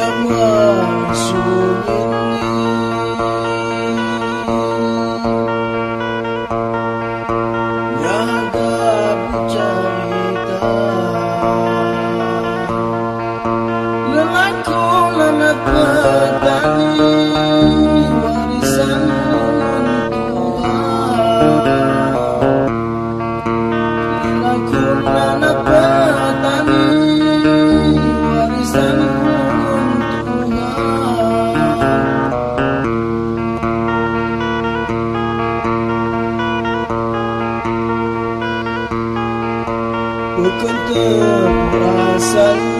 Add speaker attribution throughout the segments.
Speaker 1: lang nga Sunin sun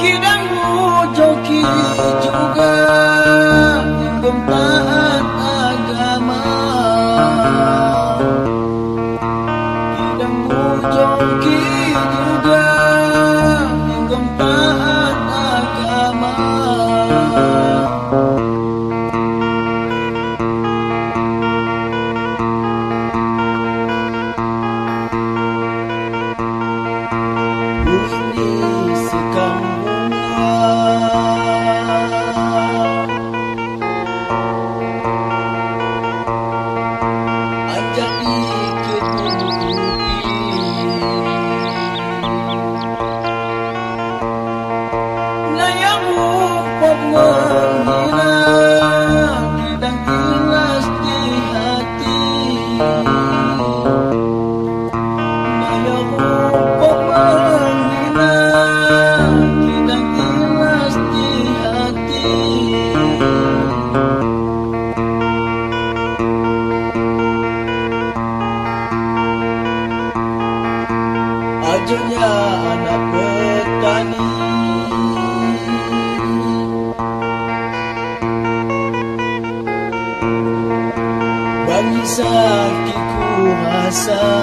Speaker 1: Kirang joki juga Gempaan agama. Kirang joki juga Thank you.